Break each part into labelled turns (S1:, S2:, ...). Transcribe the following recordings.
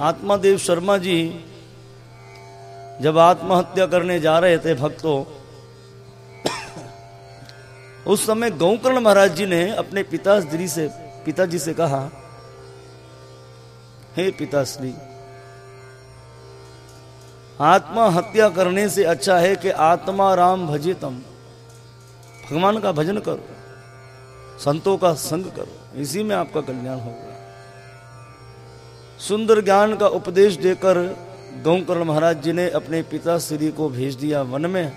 S1: आत्मादेव शर्मा जी जब आत्महत्या करने जा रहे थे भक्तों, उस समय गौकर्ण महाराज जी ने अपने पिताश्री से, पिताजी से कहा, हे पिताश्री, आत्महत्या करने से अच्छा है कि आत्मा राम भजितम। भगवान का भजन करो, संतों का संग करो, इसी में आपका कल्याण होगा। सुंदर ज्ञान का उपदेश देकर गौकर्ण महाराज जी ने अपने पिता श्री को भेज दिया वन में,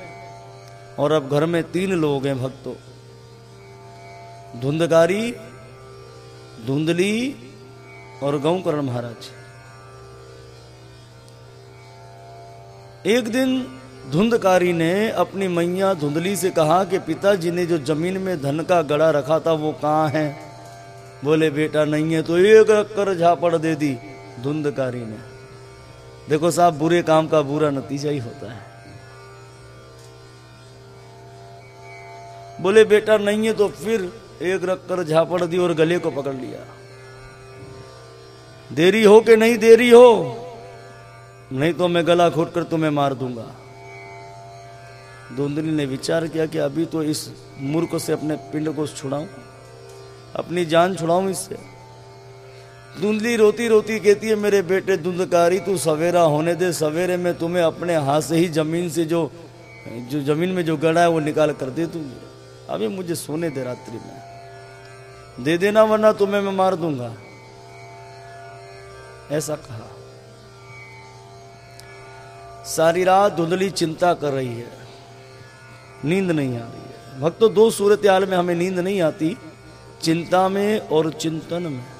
S1: और अब घर में तीन लोग हैं भक्तों। धुंधकारी, धुंधली और गौकर्ण महाराज। एक दिन धुंधकारी ने अपनी मैया धुंधली से कहा कि पिताजी ने जो ज़मीन में धन का गड़ा रखा था वो कहाँ है? बोले, बेटा, नहीं है तो एक रखकर झापड़ दे दी। धुंधकारी ने देखो साहब, बुरे काम का बुरा नतीजा ही होता है। बोले, बेटा नहीं है तो फिर एक रखकर झापड़ दी और गले को पकड़ लिया। देरी हो के नहीं देरी हो? नहीं तो मैं गला खोट कर तुम्हें मार दूँगा। धुंधली ने विचार किया कि अभी तो इस मूर्ख से अपने पिंड को छुड़ाऊं। अपनी जान छुड़ाऊं इससे। धुंधली रोती रोती कहती है, मेरे बेटे धुंधकारी, तू सवेरा होने दे। सवेरे में तुम्हें अपने हाथ से ही ज़मीन से जो जो ज़मीन में जो गड़ा है, वो निकाल कर दे दूँगी। अभी मुझे सोने दे रात्रि में। दे देना, वरना तुम्हें मैं मार दूँगा। ऐसा कहा। सारी रात धुंधली चिंता कर रही है। नींद नहीं आ रही है। भक्तों, दो सूरत हाल में हमें नींद नहीं आती। चिंता में और चिंतन में।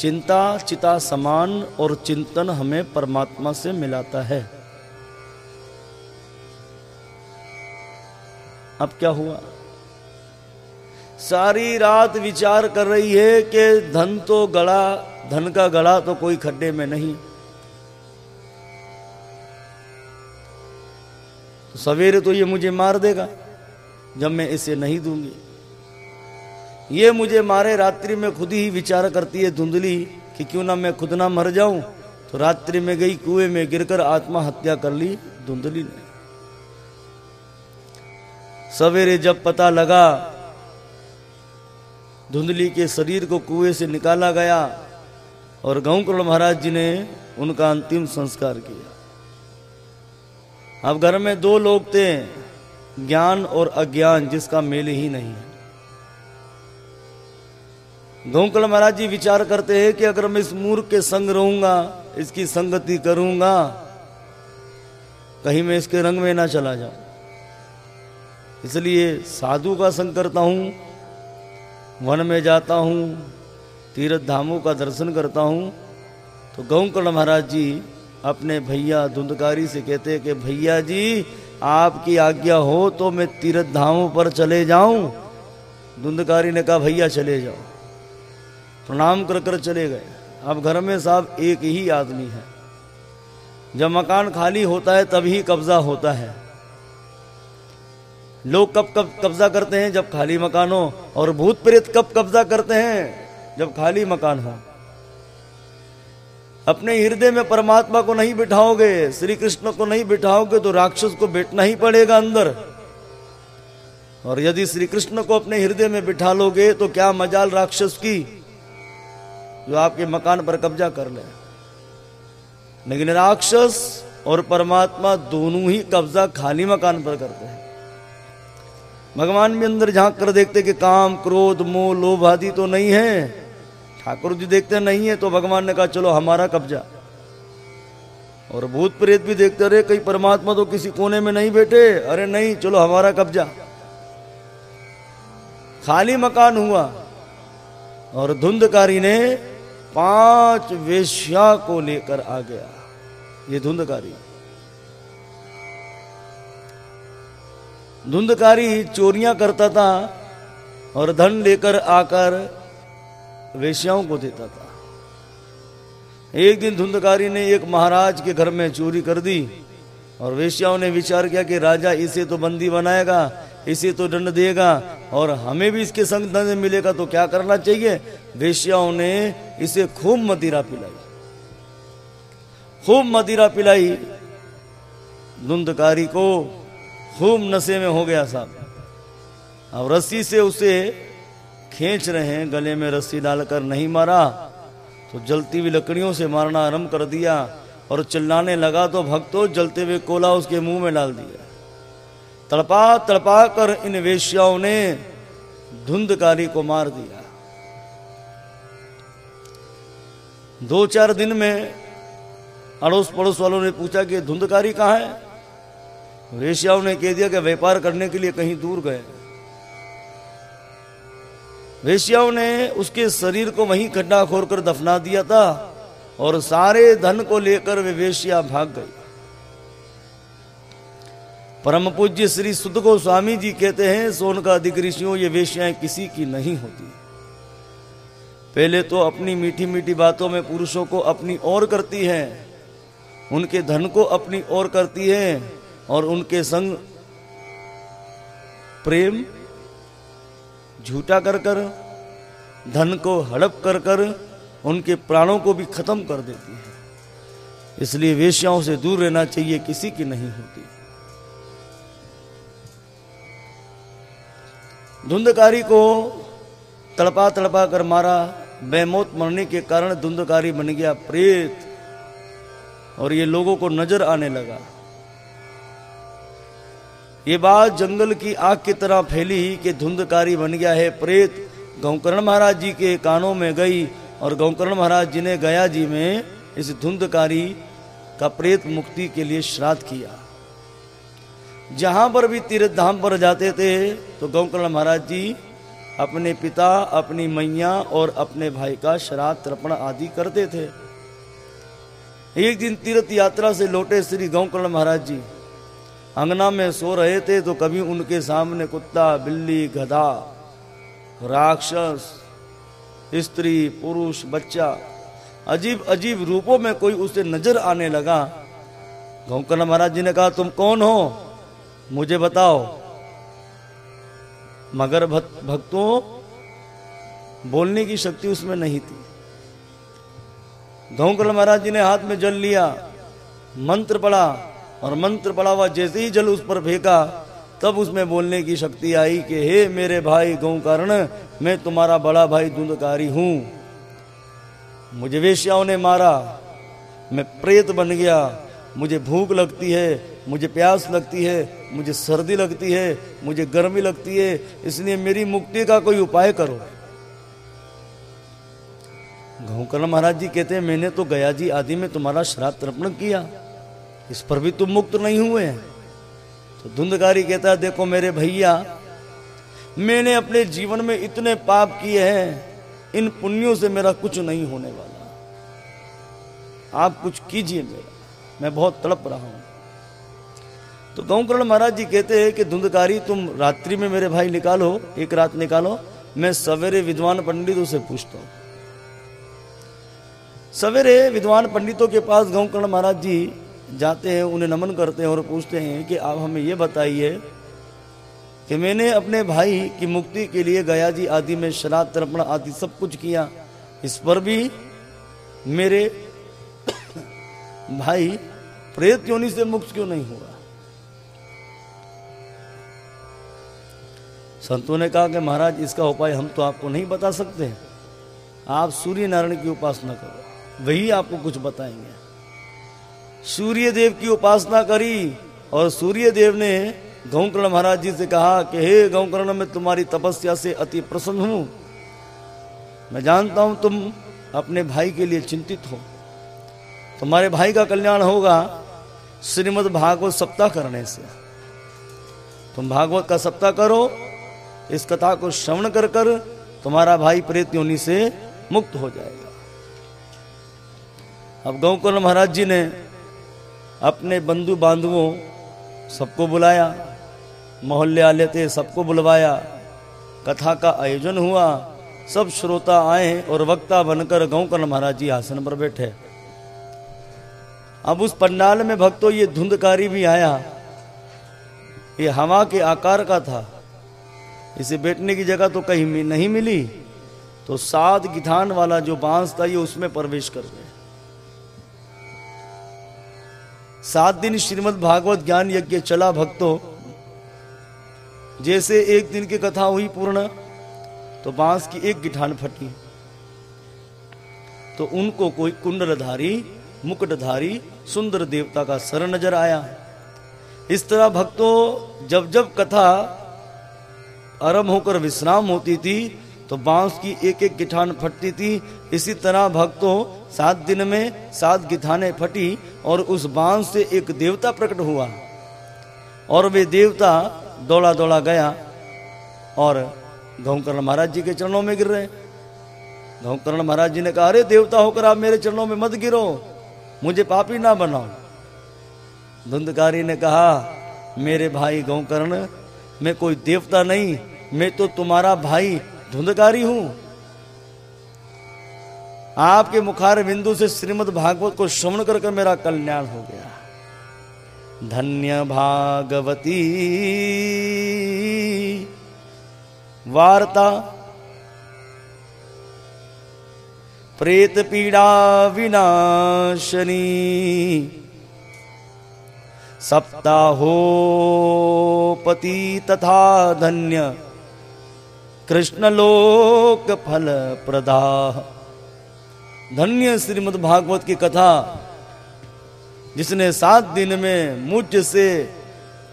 S1: चिंता चिता समान और चिंतन हमें परमात्मा से मिलाता है। अब क्या हुआ? सारी रात विचार कर रही है कि धन तो गड़ा, धन का गड़ा तो कोई खड्डे में नहीं। तो सवेरे तो ये मुझे मार देगा, जब मैं इसे नहीं दूँगी। ये मुझे मारे रात्रि में खुद ही विचार करती है धुंधली कि क्यों ना मैं खुद ना मर जाऊँ? तो रात्रि में गई कुएँ में गिरकर आत्महत्या कर ली धुंधली ने। सवेरे जब पता लगा, धुंधली के शरीर को कुएँ से निकाला गया और गौकर्ण महाराज जी ने उनका अंतिम संस्कार किया। अब घर में दो लोग थे, ज्ञान और अज्ञान, जिसका मेल ही नहीं। है गौकल महाराज जी विचार करते हैं कि अगर मैं इस मूर्ख के संग रहूँगा, इसकी संगति करूँगा, कहीं मैं इसके रंग में ना चला जाऊँ। इसलिए साधु का संग करता हूँ, वन में जाता हूँ, तीर्थ धामों का दर्शन करता हूँ तो गौकर्ण महाराज जी अपने भैया धुंधकारी से कहते कि भैया जी, आपकी आज्ञा हो तो मैं तीर्थ धामों पर चले जाऊँ। धुंधकारी ने कहा, भैया, चले जाओ। प्रणाम कर कर चले गए। अब घर में साहब एक ही आदमी है। जब मकान खाली होता है तभी कब्जा होता है। लोग कब कब कब्जा करते हैं? जब खाली मकान हो, और भूत प्रेत कब कब्जा करते हैं? जब खाली मकान हो। अपने हृदय में परमात्मा को नहीं बिठाओगे श्री कृष्ण को नहीं बिठाओगे तो राक्षस को बैठना ही पड़ेगा अंदर। और यदि श्री कृष्ण को अपने हृदय में बिठा लोगे तो क्या मजाल राक्षस की? जो आपके मकान पर कब्जा कर ले। लेकिन राक्षस और परमात्मा दोनों ही कब्जा खाली मकान पर करते हैं। भगवान भी अंदर झाँक कर देखते कि काम, क्रोध, मोह, लोभ आदि तो नहीं है। ठाकुर जी देखते नहीं है तो भगवान ने कहा, चलो, हमारा कब्जा। और भूत प्रेत भी देखते रहे कहीं परमात्मा तो किसी कोने में नहीं बैठे। अरे, नहीं, चलो, हमारा कब्जा। खाली मकान हुआ और धुंधकारी ने पाँच वेश्या को लेकर आ गया। ये धुंधकारी। धुंधकारी चोरियाँ करता था और धन लेकर आकर वेश्याओं को देता था। एक दिन धुंधकारी ने एक महाराज के घर में चोरी कर दी और वेश्याओं ने विचार किया कि राजा इसे तो बंदी बनाएगा, इसे तो दंड देगा और हमें भी इसके संग दंड मिलेगा तो क्या करना चाहिए? वेश्याओं ने इसे खूब मदिरा पिलाई। खूब मदिरा पिलाई। धुंधकारी को खूब नशे में हो गया साहब। अब रस्सी से उसे खींच रहे हैं, गले में रस्सी डालकर नहीं मारा तो जलती हुई लकड़ियों से मारना आरंभ कर दिया, और चिल्लाने लगा तो भक्तों जलते हुए कोला उसके मुँह में डाल दिया। तड़पा तड़पा कर इन वेश्याओं ने धुंधकारी को मार दिया। दो चार दिन में अड़ोस पड़ोस वालों ने पूछा कि धुंधकारी कहाँ है? वेश्याओं ने कह दिया कि व्यापार करने के लिए कहीं दूर गए। वेश्याओं ने उसके शरीर को वहीं खड्डा खोर कर दफना दिया था और सारे धन को लेकर वे वेश्या भाग गई। परम पूज्य श्री सुध गोस्वामी जी कहते हैं सोन का अधिक ऋषियों, ये वेश्याएँ किसी की नहीं होती। पहले तो अपनी मीठी मीठी बातों में पुरुषों को अपनी ओर करती है, उनके धन को अपनी ओर करती है, और उनके संग प्रेम झूठा कर कर, धन को हड़प कर कर उनके प्राणों को भी खत्म कर देती है। इसलिए वेश्याओं से दूर रहना चाहिए, किसी की नहीं होती। धुंधकारी को तड़पा तड़पा कर मारा बेमौत मरने के कारण धुंधकारी बन गया प्रेत। और ये लोगों को नज़र आने लगा। ये बात जंगल की आग की तरह फैली कि धुंधकारी बन गया है प्रेत। गौकर्ण महाराज जी के कानों में गई और गौकर्ण महाराज जी ने गया जी में इस धुंधकारी का प्रेत मुक्ति के लिए श्राद्ध किया। जहाँ पर भी तीर्थ धाम पर जाते थे तो गौकर्ण महाराज जी अपने पिता, अपनी मैया और अपने भाई का श्राद्ध तर्पण आदि करते थे। एक दिन तीर्थ यात्रा से लौटे श्री गौकर्ण महाराज जी। अंगना में सो रहे थे तो कभी उनके सामने कुत्ता, बिल्ली, गधा, राक्षस, स्त्री, पुरुष, बच्चा अजीब अजीब रूपों में कोई उसे नज़र आने लगा। गौकर्ण महाराज जी ने कहा, तुम कौन हो? मुझे बताओ। मगर भक्तों बोलने की शक्ति उसमें नहीं थी। गौकर्ण महाराज जी ने हाथ में जल लिया, मंत्र पड़ा और मंत्र पड़ा हुआ जैसे ही जल उस पर फेंका, तब उसमें बोलने की शक्ति आई कि, हे मेरे भाई गौ कारण मैं तुम्हारा बड़ा भाई धुंधकारी हूँ। मुझे वेश्याओं ने मारा, मैं प्रेत बन गया, मुझे भूख लगती है, मुझे प्यास लगती है मुझे सर्दी लगती है, मुझे गर्मी लगती है, इसलिए मेरी मुक्ति का कोई उपाय करो। गौकर्ण महाराज जी कहते हैं, मैंने तो गया जी आदि में तुम्हारा श्राद्ध तर्पण किया, इस पर भी तुम मुक्त नहीं हुए हैं। तो धुंधकारी कहता है, देखो मेरे भैया, मैंने अपने जीवन में इतने पाप किए हैं, इन पुण्यों से मेरा कुछ नहीं होने वाला। आप कुछ कीजिए मेरा, मैं बहुत तड़प रहा हूँ। तो गौकर्ण महाराज जी कहते हैं कि, धुंधकारी, तुम रात्रि में मेरे भाई निकालो, एक रात निकालो, मैं सवेरे विद्वान पंडितों से पूछता हूँ। सवेरे विद्वान पंडितों के पास गौकर्ण महाराज जी जाते हैं, उन्हें नमन करते हैं और पूछते हैं कि, आप हमें ये बताइए कि मैंने अपने भाई की मुक्ति के लिए गया जी आदि में शराब तर्पण आदि सब कुछ किया। इस पर भी मेरे भाई प्रेत योनि से मुक्त क्यों नहीं हुआ? संतों ने कहा कि महाराज, इसका उपाय हम तो आपको नहीं बता सकते। आप सूर्य नारायण की उपासना करो। वही आपको कुछ बताएँगे। सूर्य देव की उपासना करी और सूर्य देव ने गौकर्ण महाराज जी से कहा कि, हे गौकर्ण, मैं तुम्हारी तपस्या से अति प्रसन्न हूँ। मैं जानता हूँ तुम अपने भाई के लिए चिंतित हो। तुम्हारे भाई का कल्याण होगा श्रीमद भागवत सप्ताह करने से। तुम भागवत का सप्ताह करो इस कथा को श्रवण कर कर तुम्हारा भाई प्रेत योनि से मुक्त हो जाएगा। अब गौकर्ण महाराज जी ने अपने बंधु बांधवों सबको बुलाया मोहल्ले वाले थे सबको बुलवाया। कथा का आयोजन हुआ, सब श्रोता आए और वक्ता बनकर गौकर्ण महाराज जी आसन पर बैठे। अब उस पंडाल में भक्तों ये धुंधकारी भी आया। ये हवा के आकार का था। इसे बैठने की जगह तो कहीं नहीं मिली। तो सात गिधान वाला जो बाँस था, ये उसमें प्रवेश कर गए सात दिन श्रीमद भागवत ज्ञान यज्ञ चला भक्तों। जैसे एक दिन की कथा हुई पूर्ण तो बाँस की एक गिठान फटी। तो उनको कोई कुंडलधारी, मुकुटधारी, सुंदर देवता का सर नज़र आया। इस तरह भक्तों, जब जब कथा आरंभ होकर विश्राम होती थी तो बाँस की एक एक गिठान फटती थी। इसी तरह भक्तों, सात दिन में सात गिठाने फटी और उस बाँस से एक देवता प्रकट हुआ। और वे देवता दौड़ा दौड़ा गया और गौकर्ण महाराज जी के चरणों में गिर रहे। गौकर्ण महाराज जी ने कहा, अरे देवता होकर आप मेरे चरणों में मत गिरो, मुझे पापी ना बनाओ। धुंधकारी ने कहा, मेरे भाई गौकर्ण मैं कोई देवता नहीं, मैं तो तुम्हारा भाई धुंधकारी हूँ। आपके मुखार बिंदु से श्रीमद भागवत को श्रवण कर कर मेरा कल्याण हो गया। धन्य भागवती। वार्ता। प्रेत पीड़ा विनाशनी। सप्ताहोपति तथा धन्य कृष्णलोक फल प्रदा धन्य श्रीमद भागवत की कथा, जिसने सात दिन में मुझ से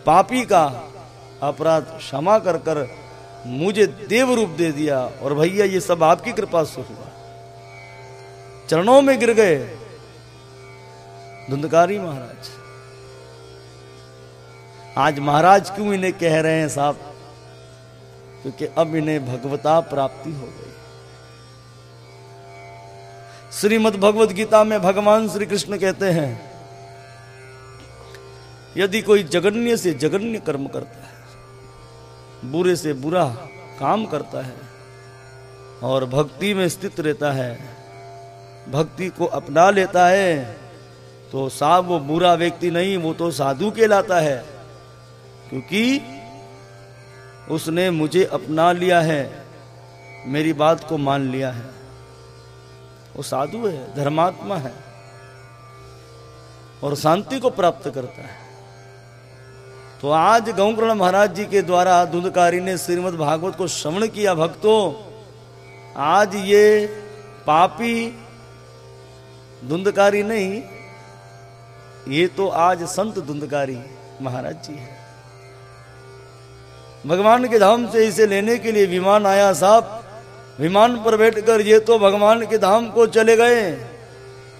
S1: पापी का अपराध क्षमा कर कर मुझे देव रूप दे दिया और भैया, ये सब आपकी कृपा से हुआ। चरणों में गिर गए। धुंधकारी महाराज आज महाराज क्यों इन्हें कह रहे हैं साहब? क्योंकि अब इन्हें भगवता प्राप्ति हो गई। श्रीमद भगवत गीता में भगवान श्री कृष्ण कहते हैं, यदि कोई जगन्य से जगन्य कर्म करता है, बुरे से बुरा काम करता है, और भक्ति में स्थित रहता है, भक्ति को अपना लेता है तो साहब वो बुरा व्यक्ति नहीं, वो तो साधु कहलाता है। क्योंकि उसने मुझे अपना लिया है, मेरी बात को मान लिया है। वो साधु है, धर्मात्मा है और शांति को प्राप्त करता है। तो आज गौकर्ण महाराज जी के द्वारा दुधकारी ने श्रीमद भागवत को श्रवण किया, भक्तों, आज ये पापी धुंधकारी नहीं, ये तो आज संत धुंधकारी महाराज जी है। भगवान के धाम से इसे लेने के लिए विमान आया साहब। विमान पर बैठकर ये तो भगवान के धाम को चले गए।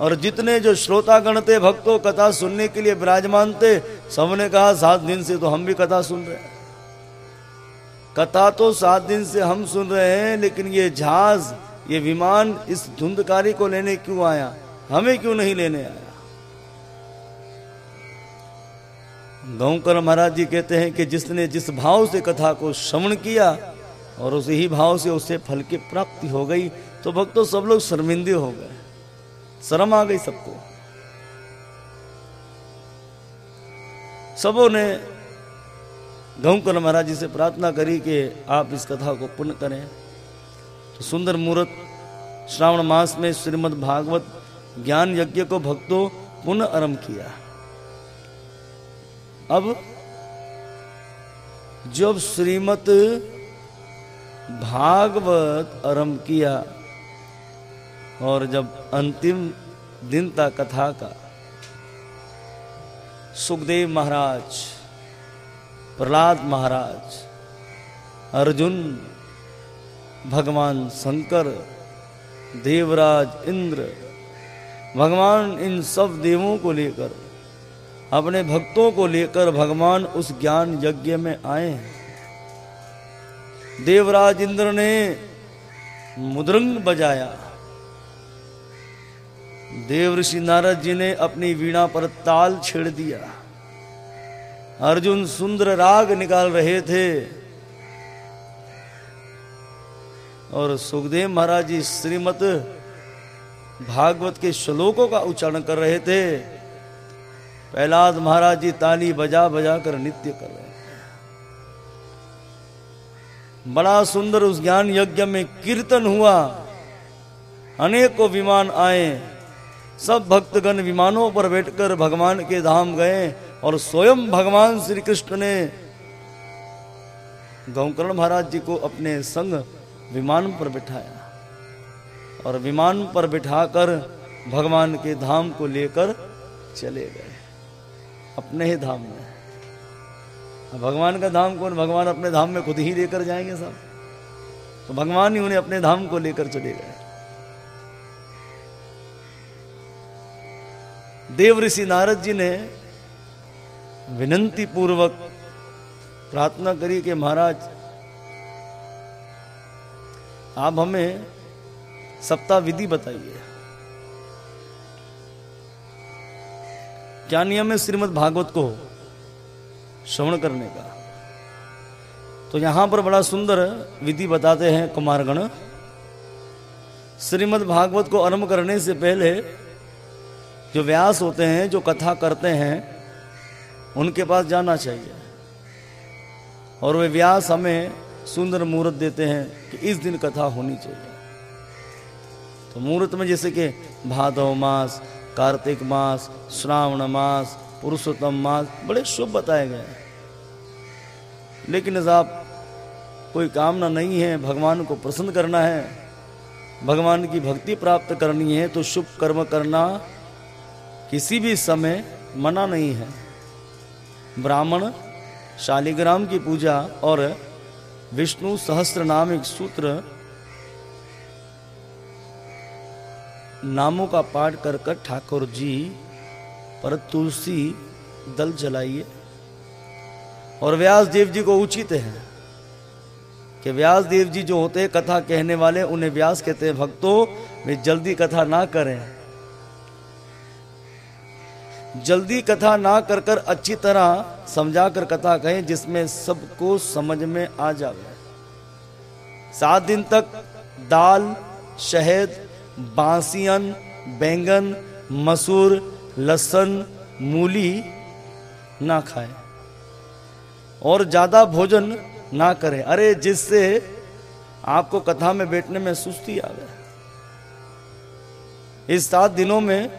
S1: और जितने जो श्रोतागण थे, भक्तों, कथा सुनने के लिए विराजमान थे, सबने कहा, सात दिन से तो हम भी कथा सुन रहे हैं। कथा तो सात दिन से हम सुन रहे हैं, लेकिन ये जहाज़, ये विमान इस धुंधकारी को लेने क्यों आया? हमें क्यों नहीं लेने आया? गौकर महाराज जी कहते हैं कि जिसने जिस भाव से कथा को श्रवण किया और उसी ही भाव से उसे फल की प्राप्ति हो गई तो भक्तों सब लोग शर्मिंदे हो गए। शर्म आ गई सबको। सबों ने गौकर महाराज जी से प्रार्थना करी कि आप इस कथा को पुण्य करें। तो सुंदर मुहूर्त श्रावण मास में श्रीमद् भागवत ज्ञान यज्ञ को भक्तों पुनः आरंभ किया। अब जब श्रीमत भागवत आरंभ किया और जब अंतिम दिन था कथा का, सुखदेव महाराज, प्रहलाद महाराज, अर्जुन, भगवान शंकर, देवराज इंद्र, भगवान इन सब देवों को लेकर अपने भक्तों को लेकर भगवान उस ज्ञान यज्ञ में आए हैं। देवराज इंद्र ने मुद्रंग बजाया। देव ऋषि नारद जी ने अपनी वीणा पर ताल छेड़ दिया। अर्जुन सुंदर राग निकाल रहे थे। और सुखदेव महाराज जी श्रीमत भागवत के श्लोकों का उच्चारण कर रहे थे। प्रहलाद महाराज जी ताली बजा बजा कर नित्य कर रहे बड़ा सुंदर उस ज्ञान यज्ञ में कीर्तन हुआ। अनेकों विमान आए। सब भक्तगण विमानों पर बैठकर भगवान के धाम गए और स्वयं भगवान श्री कृष्ण ने गौकर्ण महाराज जी को अपने संग विमान पर बिठाया और विमान पर बिठाकर भगवान के धाम को लेकर चले गए। अपने ही धाम में। भगवान का धाम कौन? भगवान अपने धाम में खुद ही लेकर जाएँगे सब। तो भगवान ही उन्हें अपने धाम को लेकर चले गए। देव ऋषि नारद जी ने विनंती पूर्वक प्रार्थना करी कि महाराज, आप हमें सप्ताह विधि बताइए। क्या नियम है श्रीमद भागवत को श्रवण करने का? तो यहाँ पर बड़ा सुंदर विधि बताते हैं कुमारगण। श्रीमद भागवत को आरंभ करने से पहले जो व्यास होते हैं, जो कथा करते हैं, उनके पास जाना चाहिए। और वे व्यास हमें सुंदर मुहूर्त देते हैं कि इस दिन कथा होनी चाहिए। तो मुहूर्त में जैसे कि भादव मास कार्तिक मास, श्रावण मास, पुरुषोत्तम मास, बड़े शुभ बताए गए लेकिन साहब कोई कामना नहीं है, भगवान को प्रसन्न करना है, भगवान की भक्ति प्राप्त करनी है तो शुभ कर्म करना किसी भी समय मना नहीं है। ब्राह्मण शालिग्राम की पूजा और विष्णु सहस्त्र नाम एक सूत्र नामों का पाठ कर कर ठाकुर जी पर तुलसी दल जलाइए। और व्यास देव जी को उचित है कि व्यास देव जी जो होते हैं कथा कहने वाले, उन्हें व्यास कहते हैं, भक्तों, वे जल्दी कथा ना करें। जल्दी कथा ना कर कर अच्छी तरह समझा कर कथा कहें, जिसमें सबको समझ में आ जाए सात दिन तक दाल, शहद बांसियन, बैंगन, मसूर, लहसन, मूली ना खाए। और ज़्यादा भोजन ना करें। अरे, जिससे आपको कथा में बैठने में सुस्ती आ गए। इस सात दिनों में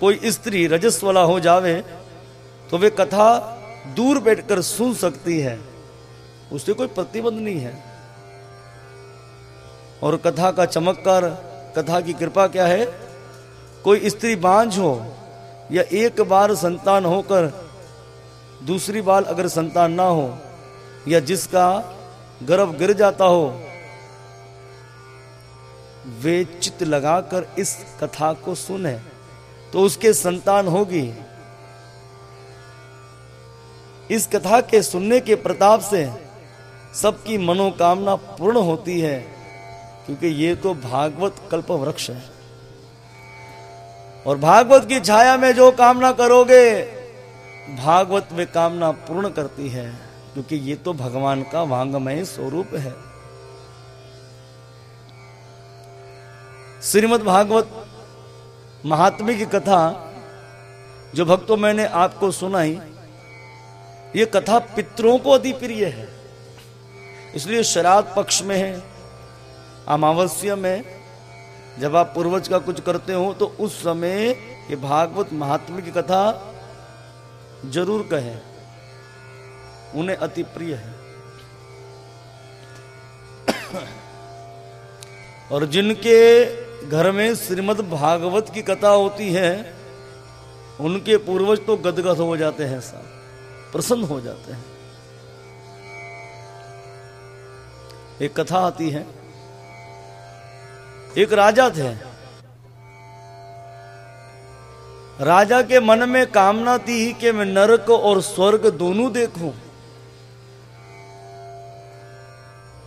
S1: कोई स्त्री रजस वाला हो जावे तो वे कथा दूर बैठकर सुन सकती है। उससे कोई प्रतिबंध नहीं है। और कथा का चमत्कार कथा की कृपा क्या है? कोई स्त्री बांझ हो या एक बार संतान होकर दूसरी बार अगर संतान ना हो या जिसका गर्भ गिर जाता हो, वे चित्त लगाकर इस कथा को सुने तो उसके संतान होगी। इस कथा के सुनने के प्रताप से सबकी मनोकामना पूर्ण होती है। क्योंकि ये तो भागवत कल्प वृक्ष है। और भागवत की छाया में जो कामना करोगे, भागवत में कामना पूर्ण करती है, क्योंकि ये तो भगवान का वांगमय स्वरूप है। श्रीमद भागवत महात्म्य की कथा, जो भक्तों मैंने आपको सुनाई, ये कथा पितरों को अति प्रिय है। इसलिए शराब पक्ष में है अमावस्या में जब आप पूर्वज का कुछ करते हो तो उस समय ये भागवत महात्म्य की कथा ज़रूर कहे। उन्हें अति प्रिय है। और जिनके घर में श्रीमद् भागवत की कथा होती है, उनके पूर्वज तो गदगद हो जाते हैं साहब, प्रसन्न हो जाते हैं। एक कथा आती है एक राजा थे। राजा के मन में कामना थी कि मैं नरक और स्वर्ग दोनों देखूँ।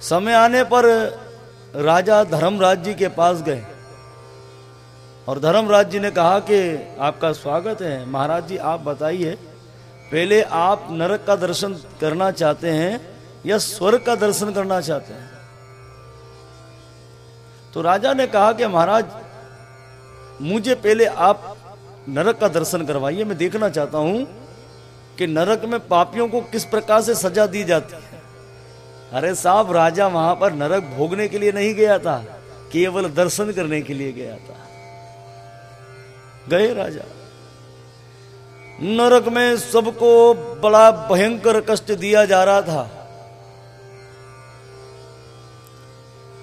S1: समय आने पर राजा धर्मराज जी के पास गए। और धर्मराज जी ने कहा कि आपका स्वागत है। महाराज जी, आप बताइए, पहले आप नरक का दर्शन करना चाहते हैं या स्वर्ग का दर्शन करना चाहते हैं? तो राजा ने कहा कि महाराज, मुझे पहले आप नरक का दर्शन करवाइए। मैं देखना चाहता हूँ कि नरक में पापियों को किस प्रकार से सजा दी जाती है। अरे साहब, राजा वहाँ पर नरक भोगने के लिए नहीं गया था, केवल दर्शन करने के लिए गया था। गए राजा। नरक में सबको बड़ा भयंकर कष्ट दिया जा रहा था।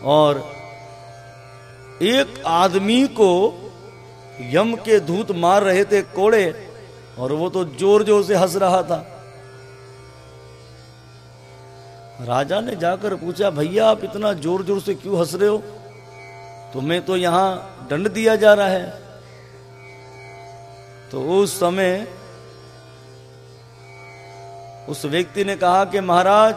S1: और एक आदमी को यम के धूत मार रहे थे कोड़े, और वो तो ज़ोर ज़ोर से हंस रहा था। राजा ने जाकर पूछा, भैया, आप इतना ज़ोर ज़ोर से क्यों हंस रहे हो? तुम्हें तो यहाँ दंड दिया जा रहा है। तो उस समय उस व्यक्ति ने कहा कि, महाराज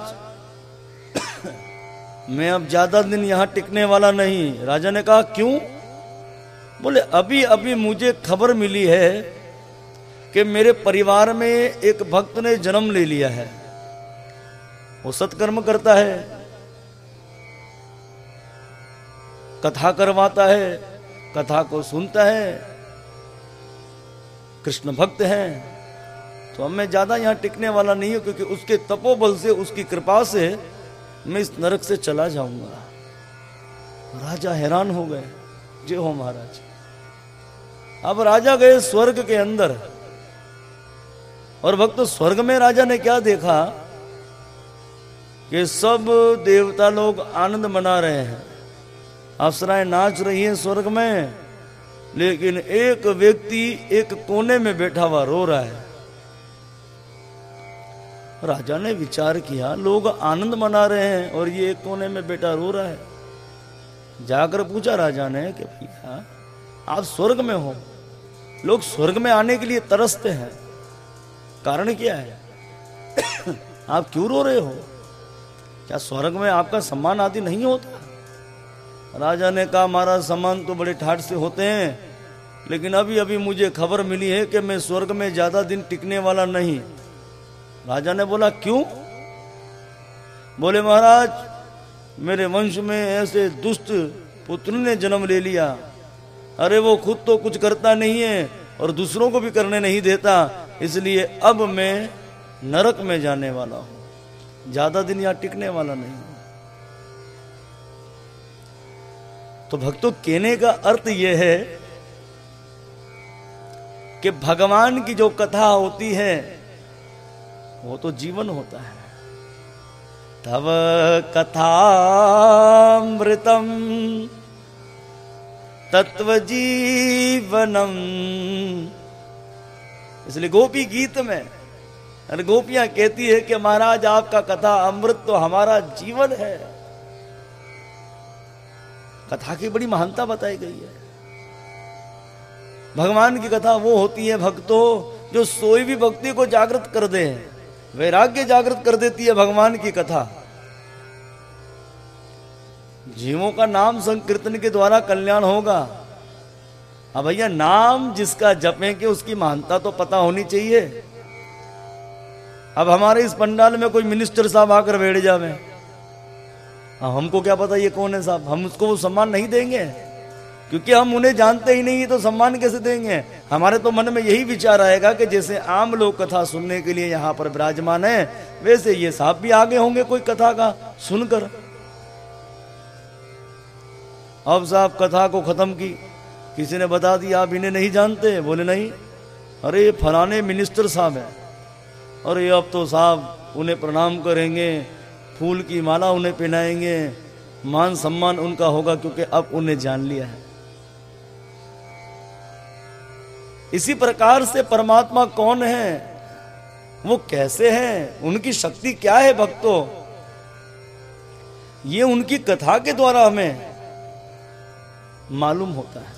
S1: मैं अब ज़्यादा दिन यहाँ टिकने वाला नहीं। राजा ने कहा, क्यों? बोले, अभी अभी मुझे खबर मिली है कि मेरे परिवार में एक भक्त ने जन्म ले लिया है। वो सत्कर्म करता है, कथा करवाता है, कथा को सुनता है, कृष्ण भक्त है। तो अब मैं ज़्यादा यहाँ टिकने वाला नहीं हूँ, क्योंकि उसके तपोबल से, उसकी कृपा से मैं इस नरक से चला जाऊँगा। राजा हैरान हो गए जय हो महाराज, अब राजा गए स्वर्ग के अंदर। और भक्त स्वर्ग में राजा ने क्या देखा? कि सब देवता लोग आनंद मना रहे हैं। अप्सराएँ नाच रही हैं स्वर्ग में, लेकिन एक व्यक्ति एक कोने में बैठा हुआ रो रहा है। राजा ने विचार किया, लोग आनंद मना रहे हैं और ये एक कोने में बेटा रो रहा है। जाकर पूछा राजा ने कि, भैया, आप स्वर्ग में हो। लोग स्वर्ग में आने के लिए तरसते हैं। कारण क्या है? आप क्यों रो रहे हो? क्या स्वर्ग में आपका सम्मान आदि नहीं होता? राजा ने कहा महाराज सम्मान तो बड़े ठाट से होते हैं, लेकिन अभी अभी मुझे खबर मिली है कि मैं स्वर्ग में ज़्यादा दिन टिकने वाला नहीं। राजा ने बोला, क्यों? बोले, महाराज, मेरे वंश में ऐसे दुष्ट पुत्र ने जन्म ले लिया। अरे, वो खुद तो कुछ करता नहीं है और दूसरों को भी करने नहीं देता। इसलिए अब मैं नरक में जाने वाला हूँ। ज़्यादा दिन यहाँ टिकने वाला नहीं तो भक्तों, कहने का अर्थ यह है कि भगवान की जो कथा होती है वो तो जीवन होता है। तव कथामृतम तत्व जीवनम। इसलिए गोपी गीत में और गोपियाँ कहती है कि महाराज, आपका कथा अमृत तो हमारा जीवन है। कथा की बड़ी महानता बताई गई है। भगवान की कथा वो होती है, भक्तों, जो सोई भी भक्ति को जागृत कर दे वैराग्य जागृत कर देती है भगवान की कथा। जीवों का नाम संकीर्तन के द्वारा कल्याण होगा। अब भैया, नाम जिसका जपेंगे उसकी महानता तो पता होनी चाहिए। अब हमारे इस पंडाल में कोई मिनिस्टर साहब आकर बैठ जावे। हमको क्या पता ये कौन है साहब? हम उसको वो सम्मान नहीं देंगे। क्योंकि हम उन्हें जानते ही नहीं तो सम्मान कैसे देंगे? हमारे तो मन में यही विचार आएगा कि जैसे आम लोग कथा सुनने के लिए यहाँ पर विराजमान है, वैसे ये साहब भी आगे होंगे कोई कथा का, सुनकर। अब साहब कथा को खत्म की। किसी ने बता दिया, आप इन्हें नहीं जानते? बोले, नहीं। अरे, ये फलाने मिनिस्टर साहब है। ये अब तो साहब उन्हें प्रणाम करेंगे, फूल की माला उन्हें पहनाएँगे, मान सम्मान उनका होगा क्योंकि अब उन्हें जान लिया है। इसी प्रकार से परमात्मा कौन है? वो कैसे हैं? उनकी शक्ति क्या है भक्तों? ये उनकी कथा के द्वारा हमें मालूम होता है।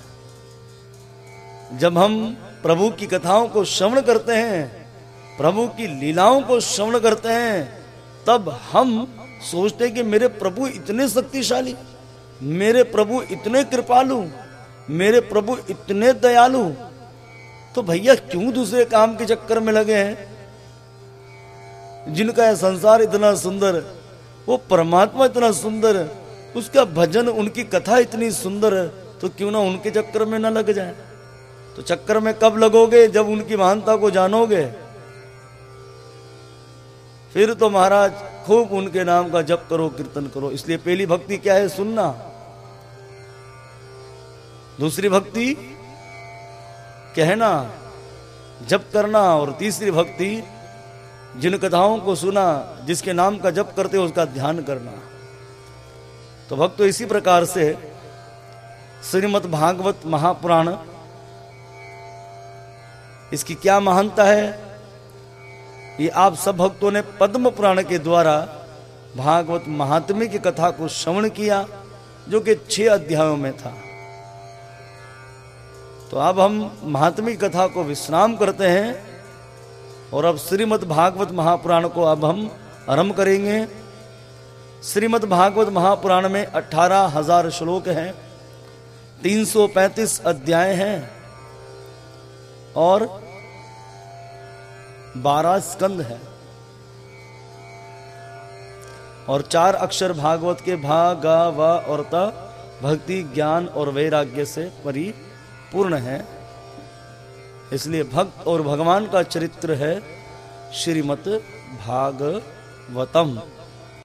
S1: जब हम प्रभु की कथाओं को श्रवण करते हैं, प्रभु की लीलाओं को श्रवण करते हैं, तब हम सोचते हैं कि मेरे प्रभु इतने शक्तिशाली, मेरे प्रभु इतने कृपालु, मेरे प्रभु इतने दयालु तो भैया क्यों दूसरे काम के चक्कर में लगे हैं? जिनका यह संसार इतना सुंदर, वो परमात्मा इतना सुंदर, उसका भजन, उनकी कथा इतनी सुंदर तो क्यों ना उनके चक्कर में ना लग जाए? तो चक्कर में कब लगोगे जब उनकी महानता को जानोगे? फिर तो महाराज, खूब उनके नाम का जप करो, कीर्तन करो। इसलिए पहली भक्ति क्या है? सुनना। दूसरी भक्ति कहना, जप करना और तीसरी भक्ति, जिन कथाओं को सुना, जिसके नाम का जप करते हो, उसका ध्यान करना। तो भक्त तो इसी प्रकार से श्रीमद भागवत महापुराण, इसकी क्या महानता है? ये आप सब भक्तों ने पद्म पुराण के द्वारा भागवत महात्म्य की कथा को श्रवण किया, जो कि छह अध्यायों में था। तो अब हम महात्मी कथा को विश्राम करते हैं और अब श्रीमद भागवत महापुराण को अब हम आरंभ करेंगे। श्रीमद भागवत महापुराण में अठारह हज़ार श्लोक हैं 335 अध्याय हैं और 12 स्कंद है। और चार अक्षर भागवत के भा गा व और त, भक्ति, ज्ञान और वैराग्य से परिपूर्ण है। इसलिए भक्त और भगवान का चरित्र है श्रीमत भागवतम